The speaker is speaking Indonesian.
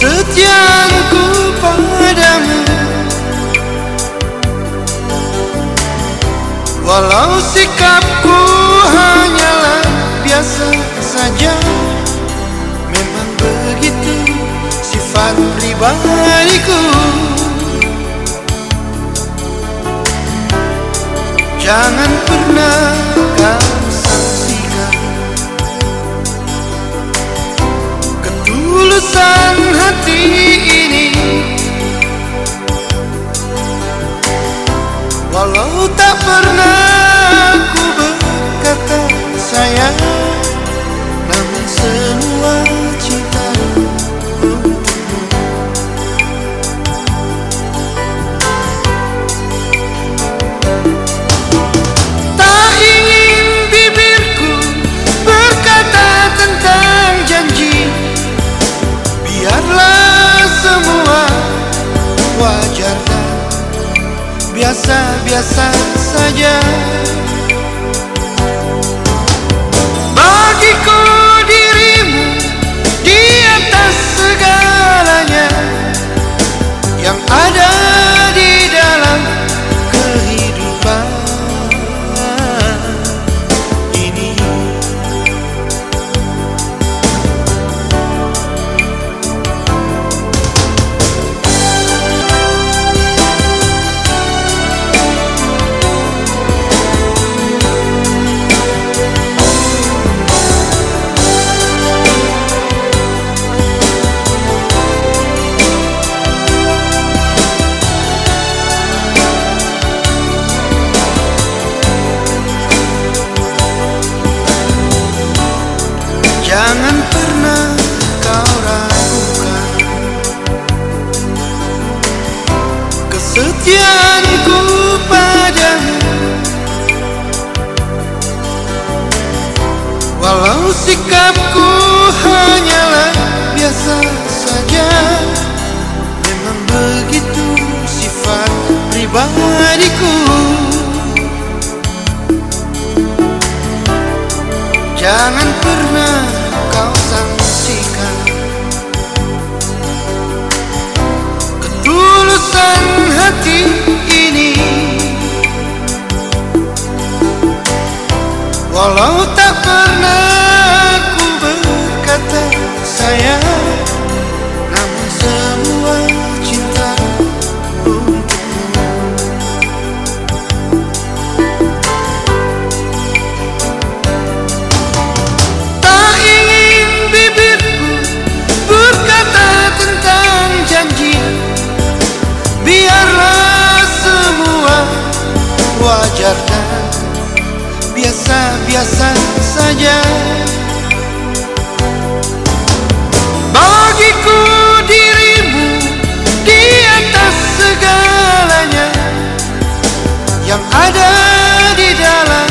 Setiaku padamu. Walau sikapku hanyalah biasa saja Memang begitu sifat pribadiku. Jangan pernah biasa-biasa saja Jangan pernah kau ragukan Kesetiaanku padamu. Walau sikapku hanyalah biasa saja Memang begitu sifat pribadiku. Jangan pernah Walau tak pernah ku berkata sayang Namun semua cinta untukmu. Tak ingin bibirku berkata tentang janji. Biarlah semua wajar biasa-biasa saja. Bagiku dirimu di atas segalanya Yang ada di dalam